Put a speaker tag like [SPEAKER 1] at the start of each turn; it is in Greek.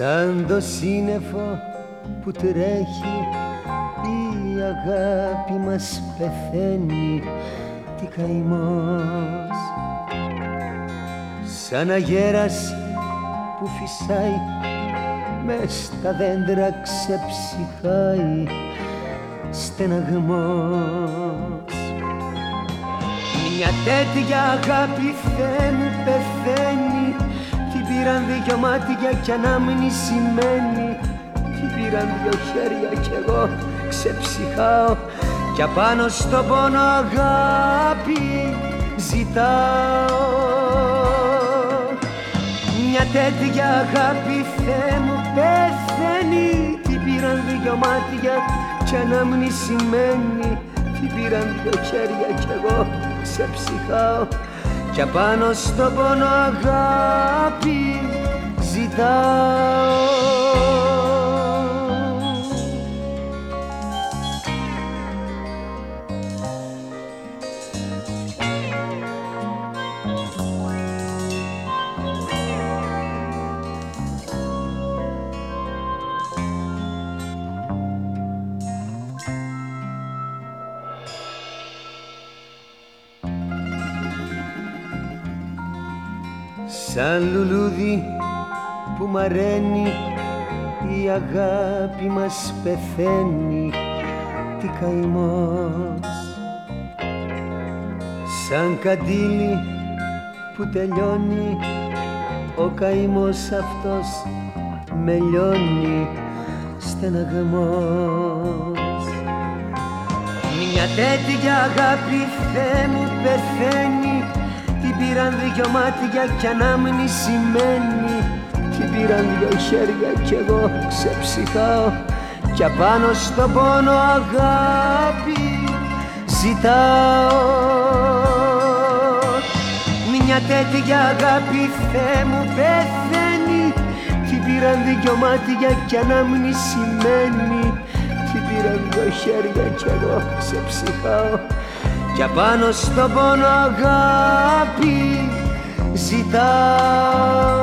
[SPEAKER 1] Σαν το σύννεφο που τρέχει η αγάπη μας πεθαίνει τι καημός. Σαν αγέρας που φυσάει μες στα δέντρα ξεψυχάει στεναγμός. Μια τέτοια αγάπη Θεέ μου πεθαίνει Την πήραν δυο μάτια κι αναμνησιμένη Την πήραν δυο χέρια κι εγώ ξεψυχάω. Κι απάνω στον πόνο αγάπη ζητάω. Μια τέτοια αγάπη Θεέ μου πεθαίνει. Την πήραν δυο μάτια κι αναμνησιμένη Την πήραν δυο χέρια κι εγώ ξεψυχάω. Κι απάνω στον πόνο αγάπη ζητάω Σαν λουλούδι που μαραίνει η αγάπη μας πεθαίνει τι καημός. Σαν καντήλι που τελειώνει ο καημός αυτός με λιώνει στεναγμός. Μια τέτοια αγάπη Θεέ μου πεθαίνει την πήραν δυο μάτια κι αναμνησιμένη Την πήραν δυο χέρια κι εγώ ξεψυχάω. Κι απάνω στον πόνο αγάπη ζητάω. Μια τέτοια αγάπη Θεέ μου πεθαίνει. Την πήραν δυο μάτια κι αναμνησιμένη Την πήραν δυο χέρια κι εγώ ξεψυχάω κι απάνω στον πόνο αγάπη ζητάω